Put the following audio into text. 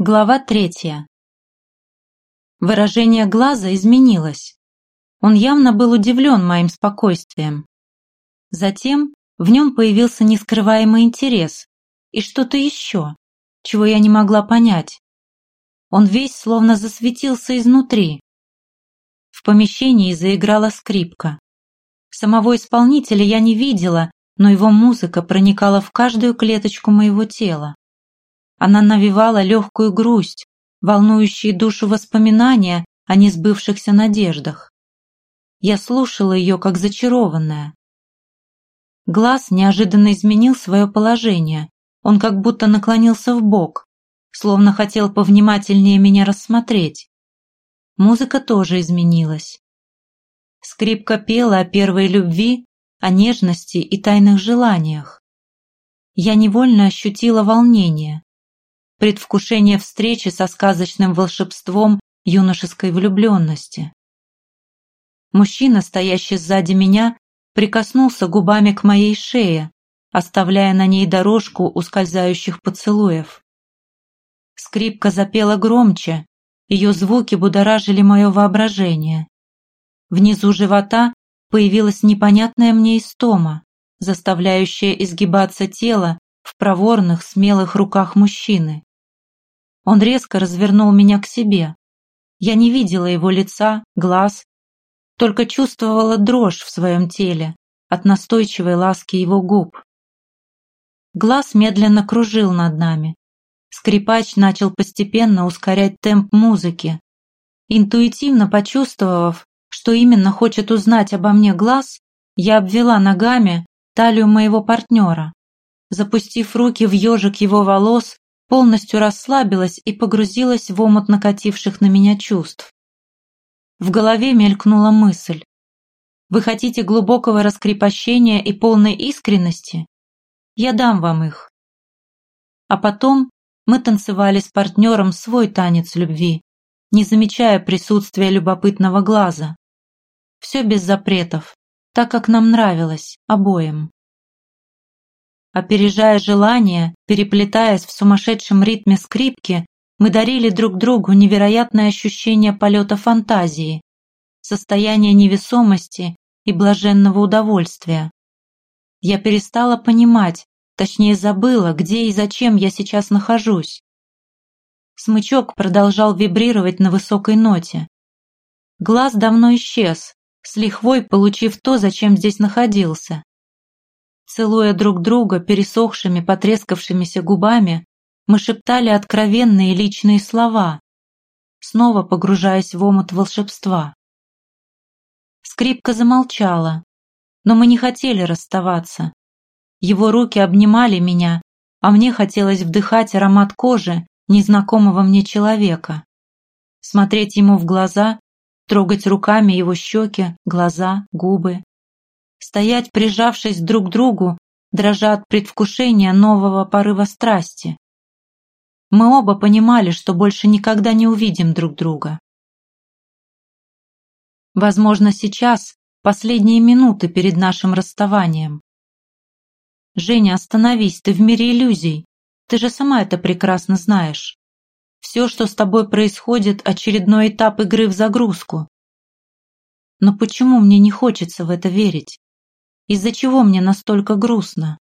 Глава третья. Выражение глаза изменилось. Он явно был удивлен моим спокойствием. Затем в нем появился нескрываемый интерес и что-то еще, чего я не могла понять. Он весь словно засветился изнутри. В помещении заиграла скрипка. Самого исполнителя я не видела, но его музыка проникала в каждую клеточку моего тела. Она навевала легкую грусть, волнующие душу воспоминания о несбывшихся надеждах. Я слушала ее как зачарованная. Глаз неожиданно изменил свое положение. Он как будто наклонился в бок, словно хотел повнимательнее меня рассмотреть. Музыка тоже изменилась. Скрипка пела о первой любви, о нежности и тайных желаниях. Я невольно ощутила волнение предвкушение встречи со сказочным волшебством юношеской влюбленности. Мужчина, стоящий сзади меня, прикоснулся губами к моей шее, оставляя на ней дорожку ускользающих поцелуев. Скрипка запела громче, ее звуки будоражили мое воображение. Внизу живота появилась непонятная мне истома, заставляющая изгибаться тело в проворных, смелых руках мужчины. Он резко развернул меня к себе. Я не видела его лица, глаз, только чувствовала дрожь в своем теле от настойчивой ласки его губ. Глаз медленно кружил над нами. Скрипач начал постепенно ускорять темп музыки. Интуитивно почувствовав, что именно хочет узнать обо мне глаз, я обвела ногами талию моего партнера. Запустив руки в ежик его волос, полностью расслабилась и погрузилась в омут накативших на меня чувств. В голове мелькнула мысль. Вы хотите глубокого раскрепощения и полной искренности? Я дам вам их. А потом мы танцевали с партнером свой танец любви, не замечая присутствия любопытного глаза. Все без запретов, так как нам нравилось обоим. Опережая желания, переплетаясь в сумасшедшем ритме скрипки, мы дарили друг другу невероятное ощущение полета фантазии, состояние невесомости и блаженного удовольствия. Я перестала понимать, точнее забыла, где и зачем я сейчас нахожусь. Смычок продолжал вибрировать на высокой ноте. Глаз давно исчез, с лихвой получив то, зачем здесь находился. Целуя друг друга пересохшими, потрескавшимися губами, мы шептали откровенные личные слова, снова погружаясь в омут волшебства. Скрипка замолчала, но мы не хотели расставаться. Его руки обнимали меня, а мне хотелось вдыхать аромат кожи незнакомого мне человека, смотреть ему в глаза, трогать руками его щеки, глаза, губы стоять прижавшись друг к другу, дрожа от предвкушения нового порыва страсти. Мы оба понимали, что больше никогда не увидим друг друга. Возможно, сейчас последние минуты перед нашим расставанием. Женя, остановись, ты в мире иллюзий. Ты же сама это прекрасно знаешь. Все, что с тобой происходит, очередной этап игры в загрузку. Но почему мне не хочется в это верить? Из-за чего мне настолько грустно?